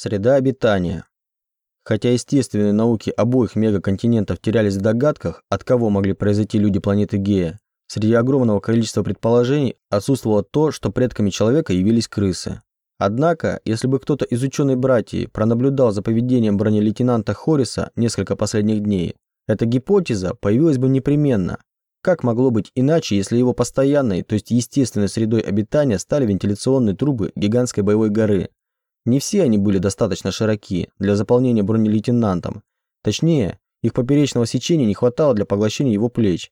Среда обитания. Хотя естественные науки обоих мегаконтинентов терялись в догадках, от кого могли произойти люди планеты Гея, среди огромного количества предположений отсутствовало то, что предками человека явились крысы. Однако, если бы кто-то из ученой братьи пронаблюдал за поведением бронелейтенанта Хорриса несколько последних дней, эта гипотеза появилась бы непременно. Как могло быть иначе, если его постоянной, то есть естественной средой обитания стали вентиляционные трубы гигантской боевой горы, не все они были достаточно широки для заполнения бронелейтенантом. Точнее, их поперечного сечения не хватало для поглощения его плеч.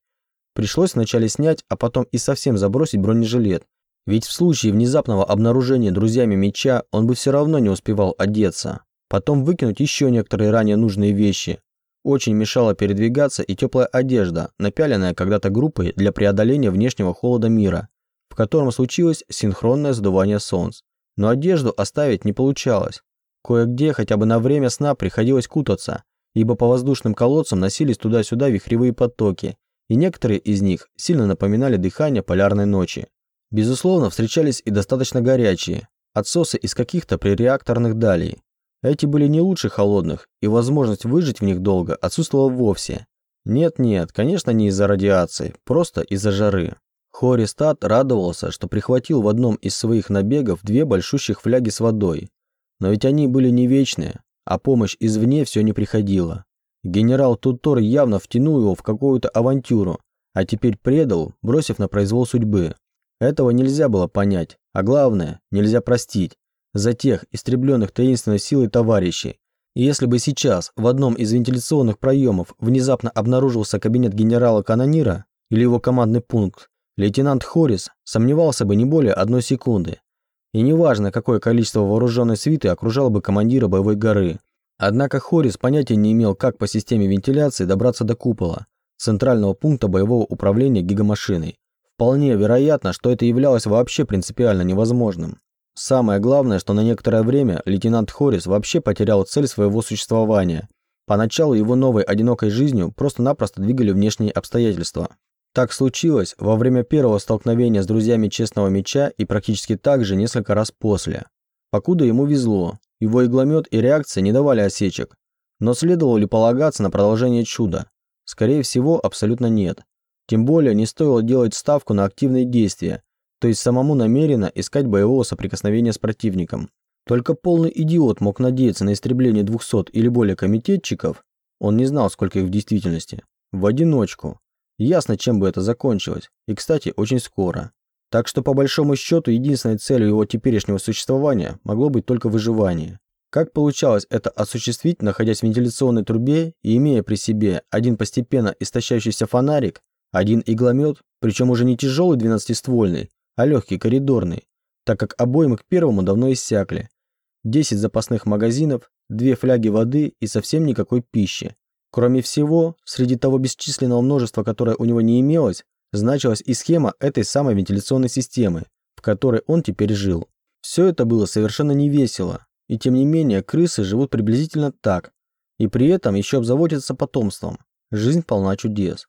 Пришлось вначале снять, а потом и совсем забросить бронежилет. Ведь в случае внезапного обнаружения друзьями меча он бы все равно не успевал одеться. Потом выкинуть еще некоторые ранее нужные вещи. Очень мешала передвигаться и теплая одежда, напяленная когда-то группой для преодоления внешнего холода мира, в котором случилось синхронное задувание солнц. Но одежду оставить не получалось. Кое-где хотя бы на время сна приходилось кутаться, ибо по воздушным колодцам носились туда-сюда вихревые потоки, и некоторые из них сильно напоминали дыхание полярной ночи. Безусловно, встречались и достаточно горячие, отсосы из каких-то пререакторных далей. Эти были не лучше холодных, и возможность выжить в них долго отсутствовала вовсе. Нет-нет, конечно, не из-за радиации, просто из-за жары. Хористат радовался, что прихватил в одном из своих набегов две большущих фляги с водой. Но ведь они были не вечные, а помощь извне все не приходила. Генерал Тутор явно втянул его в какую-то авантюру, а теперь предал, бросив на произвол судьбы. Этого нельзя было понять, а главное, нельзя простить, за тех истребленных таинственной силой товарищей. И если бы сейчас в одном из вентиляционных проемов внезапно обнаружился кабинет генерала Канонира или его командный пункт, лейтенант Хорис сомневался бы не более одной секунды. И неважно, какое количество вооруженной свиты окружало бы командира боевой горы. Однако Хорис понятия не имел, как по системе вентиляции добраться до купола, центрального пункта боевого управления гигамашиной. Вполне вероятно, что это являлось вообще принципиально невозможным. Самое главное, что на некоторое время лейтенант Хорис вообще потерял цель своего существования. Поначалу его новой одинокой жизнью просто-напросто двигали внешние обстоятельства. Так случилось во время первого столкновения с друзьями Честного Меча и практически так же несколько раз после. Покуда ему везло, его игломет и реакция не давали осечек. Но следовало ли полагаться на продолжение чуда? Скорее всего, абсолютно нет. Тем более не стоило делать ставку на активные действия, то есть самому намеренно искать боевого соприкосновения с противником. Только полный идиот мог надеяться на истребление 200 или более комитетчиков, он не знал, сколько их в действительности, в одиночку, Ясно, чем бы это закончилось, и, кстати, очень скоро. Так что, по большому счету, единственной целью его теперешнего существования могло быть только выживание. Как получалось это осуществить, находясь в вентиляционной трубе и имея при себе один постепенно истощающийся фонарик, один игломет, причем уже не тяжелый двенадцатиствольный, а легкий коридорный, так как обоймы к первому давно иссякли. 10 запасных магазинов, две фляги воды и совсем никакой пищи. Кроме всего, среди того бесчисленного множества, которое у него не имелось, значилась и схема этой самой вентиляционной системы, в которой он теперь жил. Все это было совершенно невесело, и тем не менее крысы живут приблизительно так, и при этом еще обзаводятся потомством. Жизнь полна чудес.